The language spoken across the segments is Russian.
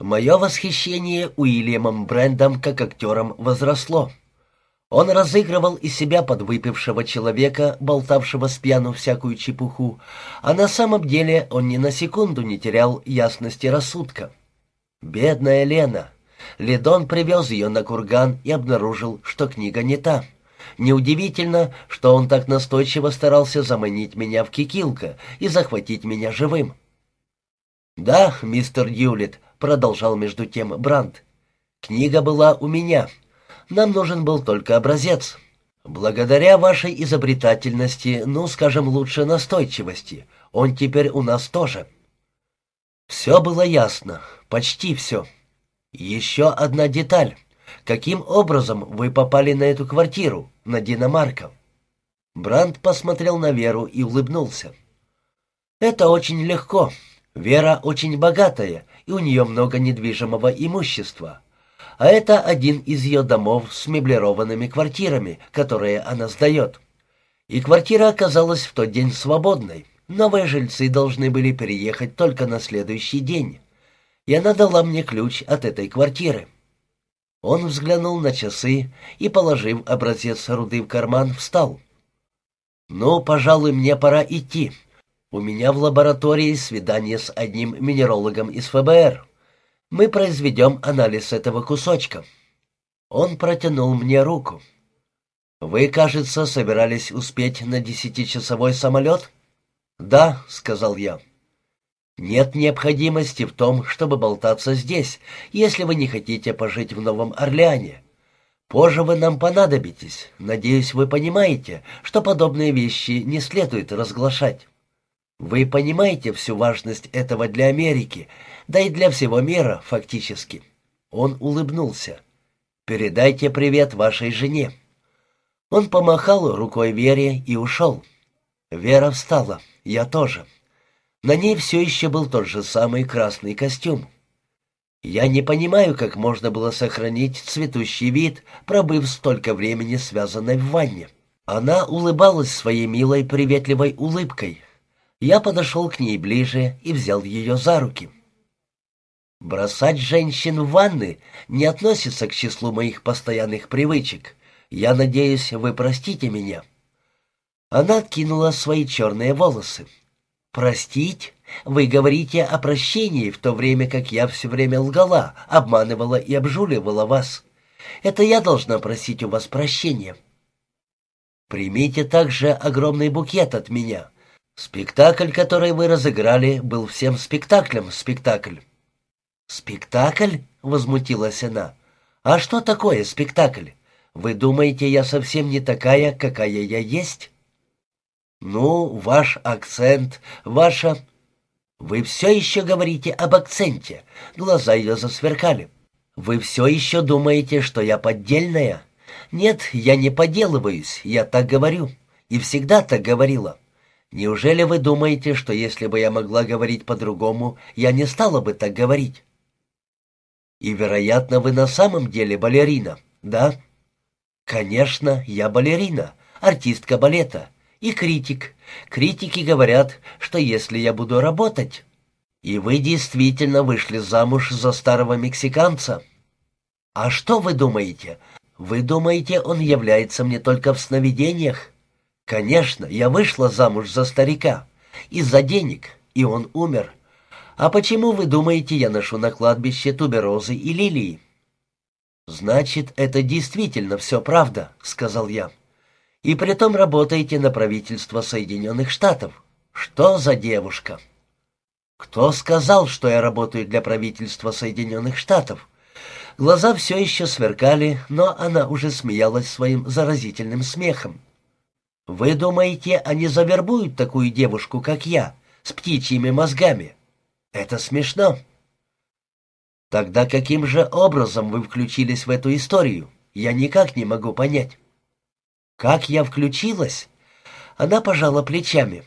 Мое восхищение Уильямом Брендом как актером возросло. Он разыгрывал из себя подвыпившего человека, болтавшего с пьяну всякую чепуху, а на самом деле он ни на секунду не терял ясности рассудка. Бедная Лена. Ледон привез ее на курган и обнаружил, что книга не та. Неудивительно, что он так настойчиво старался заманить меня в кикилка и захватить меня живым. «Да, мистер Дьюлит», — продолжал между тем Брандт. «Книга была у меня. Нам нужен был только образец. Благодаря вашей изобретательности, ну, скажем, лучше настойчивости, он теперь у нас тоже». Все было ясно, почти все. Еще одна деталь. Каким образом вы попали на эту квартиру, на Динамарка?» Бранд посмотрел на Веру и улыбнулся. «Это очень легко. Вера очень богатая, и у нее много недвижимого имущества. А это один из ее домов с меблированными квартирами, которые она сдает. И квартира оказалась в тот день свободной. Новые жильцы должны были переехать только на следующий день. И она дала мне ключ от этой квартиры. Он взглянул на часы и, положив образец руды в карман, встал. «Ну, пожалуй, мне пора идти. У меня в лаборатории свидание с одним минералогом из ФБР. Мы произведем анализ этого кусочка». Он протянул мне руку. «Вы, кажется, собирались успеть на десятичасовой самолет?» «Да», — сказал я. «Нет необходимости в том, чтобы болтаться здесь, если вы не хотите пожить в Новом Орлеане. Позже вы нам понадобитесь. Надеюсь, вы понимаете, что подобные вещи не следует разглашать». Вы понимаете всю важность этого для Америки, да и для всего мира, фактически. Он улыбнулся. Передайте привет вашей жене. Он помахал рукой Вере и ушел. Вера встала, я тоже. На ней все еще был тот же самый красный костюм. Я не понимаю, как можно было сохранить цветущий вид, пробыв столько времени связанной в ванне. Она улыбалась своей милой приветливой улыбкой, я подошел к ней ближе и взял ее за руки. Бросать женщин в ванны не относится к числу моих постоянных привычек. Я надеюсь, вы простите меня. Она откинула свои черные волосы. «Простить? Вы говорите о прощении, в то время как я все время лгала, обманывала и обжуливала вас. Это я должна просить у вас прощения. Примите также огромный букет от меня. Спектакль, который вы разыграли, был всем спектаклем спектакль. Спектакль? возмутилась она. А что такое спектакль? Вы думаете, я совсем не такая, какая я есть? Ну, ваш акцент, ваша... Вы все еще говорите об акценте. Глаза ее засверкали. Вы все еще думаете, что я поддельная? Нет, я не поделываюсь, я так говорю. И всегда так говорила. Неужели вы думаете, что если бы я могла говорить по-другому, я не стала бы так говорить? И, вероятно, вы на самом деле балерина, да? Конечно, я балерина, артистка балета и критик. Критики говорят, что если я буду работать... И вы действительно вышли замуж за старого мексиканца. А что вы думаете? Вы думаете, он является мне только в сновидениях? Конечно, я вышла замуж за старика. Из-за денег. И он умер. А почему, вы думаете, я ношу на кладбище туберозы и лилии? «Значит, это действительно все правда», — сказал я. «И притом работаете на правительство Соединенных Штатов. Что за девушка?» «Кто сказал, что я работаю для правительства Соединенных Штатов?» Глаза все еще сверкали, но она уже смеялась своим заразительным смехом. Вы думаете, они завербуют такую девушку, как я, с птичьими мозгами? Это смешно. Тогда каким же образом вы включились в эту историю? Я никак не могу понять. Как я включилась? Она пожала плечами.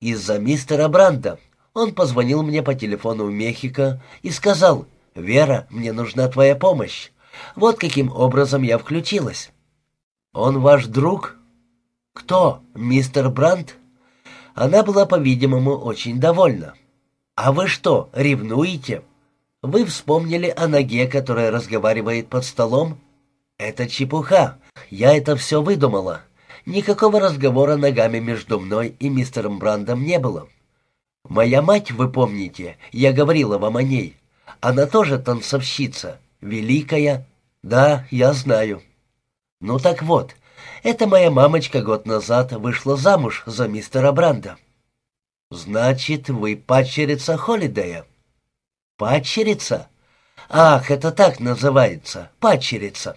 Из-за мистера Бранда. Он позвонил мне по телефону в Мехико и сказал, «Вера, мне нужна твоя помощь». Вот каким образом я включилась. «Он ваш друг?» «Кто? Мистер Брандт?» Она была, по-видимому, очень довольна. «А вы что, ревнуете?» Вы вспомнили о ноге, которая разговаривает под столом? Это чепуха. Я это все выдумала. Никакого разговора ногами между мной и мистером Брандом не было. Моя мать, вы помните, я говорила вам о ней. Она тоже танцовщица, великая. Да, я знаю. Ну так вот, эта моя мамочка год назад вышла замуж за мистера Бранда. Значит, вы падчерица Холидея? Падчерица? Ах, это так называется, падчерица.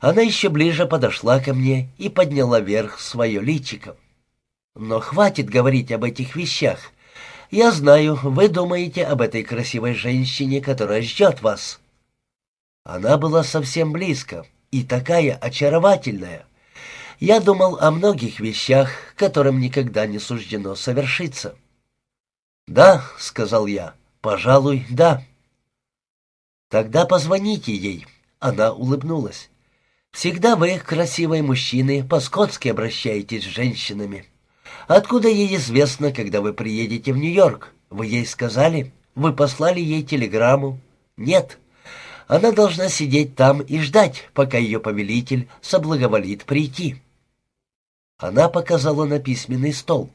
Она еще ближе подошла ко мне и подняла вверх свое личико. Но хватит говорить об этих вещах. Я знаю, вы думаете об этой красивой женщине, которая ждет вас. Она была совсем близко и такая очаровательная. Я думал о многих вещах, которым никогда не суждено совершиться. «Да», — сказал я, — «пожалуй, да». «Тогда позвоните ей», — она улыбнулась. «Всегда вы, красивые мужчины, по-скотски обращаетесь с женщинами. Откуда ей известно, когда вы приедете в Нью-Йорк? Вы ей сказали? Вы послали ей телеграмму? Нет. Она должна сидеть там и ждать, пока ее повелитель соблаговолит прийти». Она показала на письменный стол.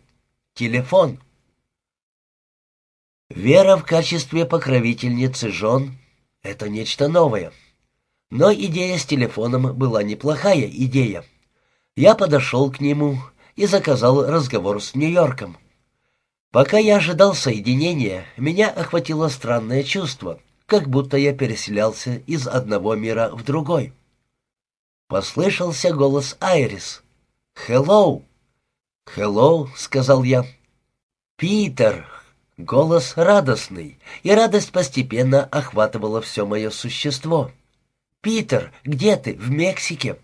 «Телефон». Вера в качестве покровительницы жен — это нечто новое. Но идея с телефоном была неплохая идея. Я подошел к нему и заказал разговор с Нью-Йорком. Пока я ожидал соединения, меня охватило странное чувство, как будто я переселялся из одного мира в другой. Послышался голос Айрис. «Хеллоу!» «Хеллоу!» — сказал я. «Питер!» Голос радостный, и радость постепенно охватывала все мое существо. «Питер, где ты? В Мексике?»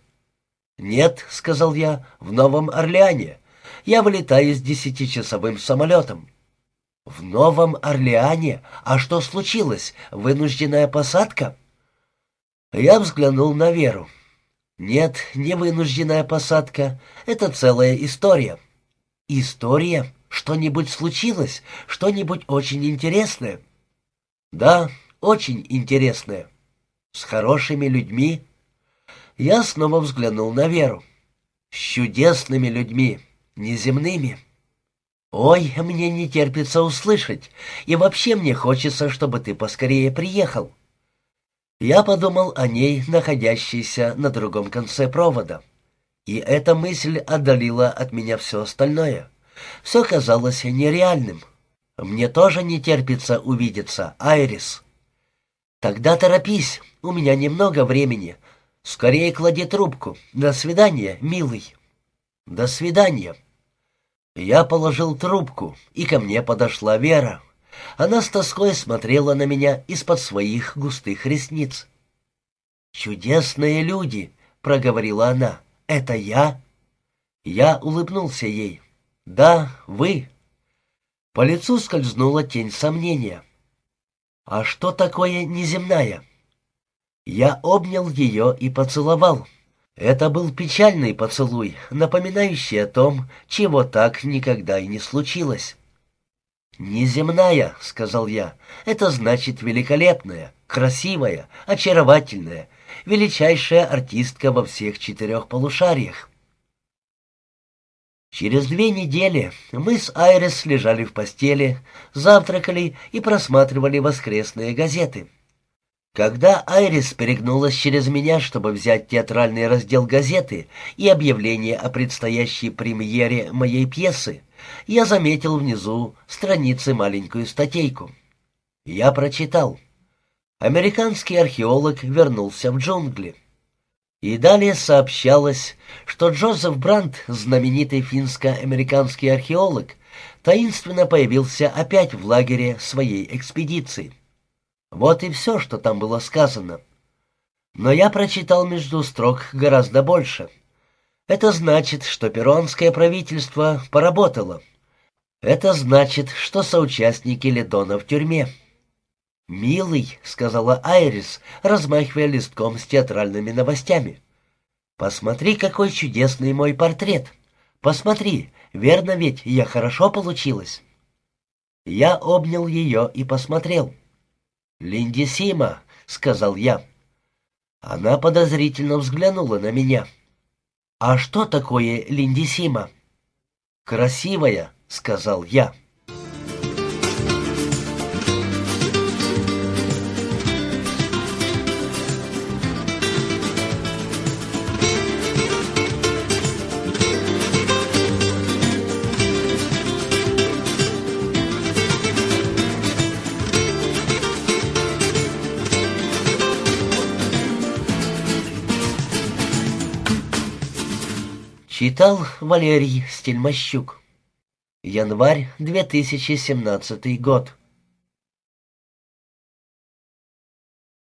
«Нет», — сказал я, — «в Новом Орлеане. Я вылетаю с десятичасовым самолетом». «В Новом Орлеане? А что случилось? Вынужденная посадка?» Я взглянул на Веру. Нет, не вынужденная посадка. Это целая история. История? Что-нибудь случилось? Что-нибудь очень интересное? Да, очень интересное. С хорошими людьми? Я снова взглянул на Веру. С чудесными людьми, неземными. Ой, мне не терпится услышать, и вообще мне хочется, чтобы ты поскорее приехал. Я подумал о ней, находящейся на другом конце провода. И эта мысль отдалила от меня все остальное. Все казалось нереальным. Мне тоже не терпится увидеться, Айрис. Тогда торопись, у меня немного времени. Скорее клади трубку. До свидания, милый. До свидания. Я положил трубку, и ко мне подошла Вера. Она с тоской смотрела на меня из-под своих густых ресниц. «Чудесные люди!» — проговорила она. «Это я?» Я улыбнулся ей. «Да, вы». По лицу скользнула тень сомнения. «А что такое неземная?» Я обнял ее и поцеловал. Это был печальный поцелуй, напоминающий о том, чего так никогда и не случилось. «Неземная», — сказал я, — «это значит великолепная, красивая, очаровательная, величайшая артистка во всех четырех полушариях». Через две недели мы с Айрис лежали в постели, завтракали и просматривали воскресные газеты. Когда Айрис перегнулась через меня, чтобы взять театральный раздел газеты и объявление о предстоящей премьере моей пьесы, я заметил внизу страницы маленькую статейку. Я прочитал. Американский археолог вернулся в джунгли. И далее сообщалось, что Джозеф Брандт, знаменитый финско-американский археолог, таинственно появился опять в лагере своей экспедиции. Вот и все, что там было сказано. Но я прочитал между строк гораздо больше — это значит, что перуанское правительство поработало. Это значит, что соучастники Ледона в тюрьме. «Милый», — сказала Айрис, размахивая листком с театральными новостями. «Посмотри, какой чудесный мой портрет. Посмотри, верно ведь я хорошо получилась». Я обнял ее и посмотрел. «Линдисима», — сказал я. Она подозрительно взглянула на меня. «А что такое Линдисима?» «Красивая», — сказал я. Читал Валерий Стельмощук. Январь 2017 год.